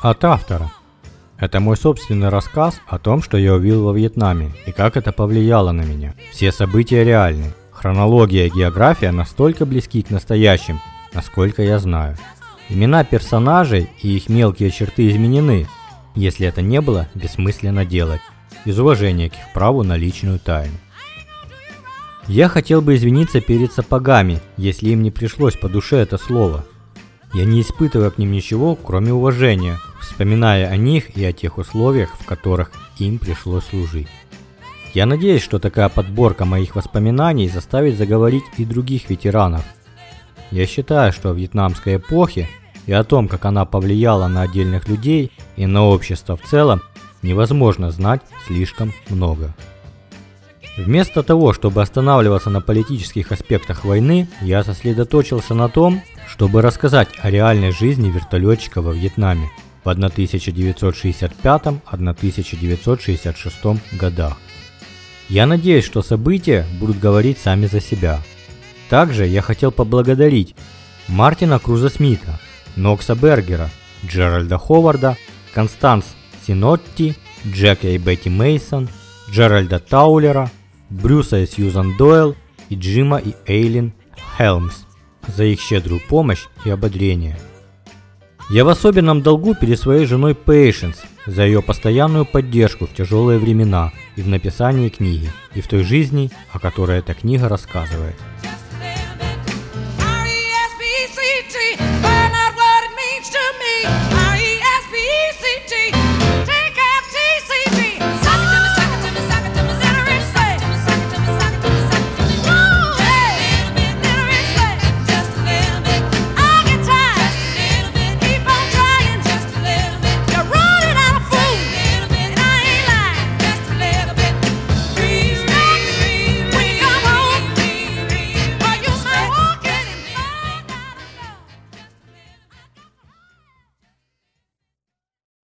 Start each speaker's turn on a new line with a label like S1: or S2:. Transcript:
S1: От автора. Это мой собственный рассказ о том, что я увидел во Вьетнаме и как это повлияло на меня. Все события реальны. Хронология и география настолько близки к настоящим, насколько я знаю. Имена персонажей и их мелкие черты изменены, если это не было бессмысленно делать, из уважения к их праву на личную тайну. Я хотел бы извиниться перед сапогами, если им не пришлось по душе это слово. Я не испытываю к ним ничего, кроме уважения, вспоминая о них и о тех условиях, в которых им пришлось служить. Я надеюсь, что такая подборка моих воспоминаний заставит заговорить и других ветеранов. Я считаю, что о вьетнамской эпохе и о том, как она повлияла на отдельных людей и на общество в целом, невозможно знать слишком много. Вместо того, чтобы останавливаться на политических аспектах войны, я сосредоточился на том, чтобы рассказать о реальной жизни вертолетчика во Вьетнаме в 1965-1966 годах. Я надеюсь, что события будут говорить сами за себя. Также я хотел поблагодарить Мартина Круза Смита, Нокса Бергера, Джеральда Ховарда, Констанс Синотти, Джека и Бетти Мейсон, Джеральда Таулера, Брюса и Сьюзан Дойл и Джима и Эйлин Хелмс за их щедрую помощь и ободрение. Я в особенном долгу перед своей женой Пейшенс за ее постоянную поддержку в тяжелые времена и в написании книги, и в той жизни, о которой эта книга рассказывает.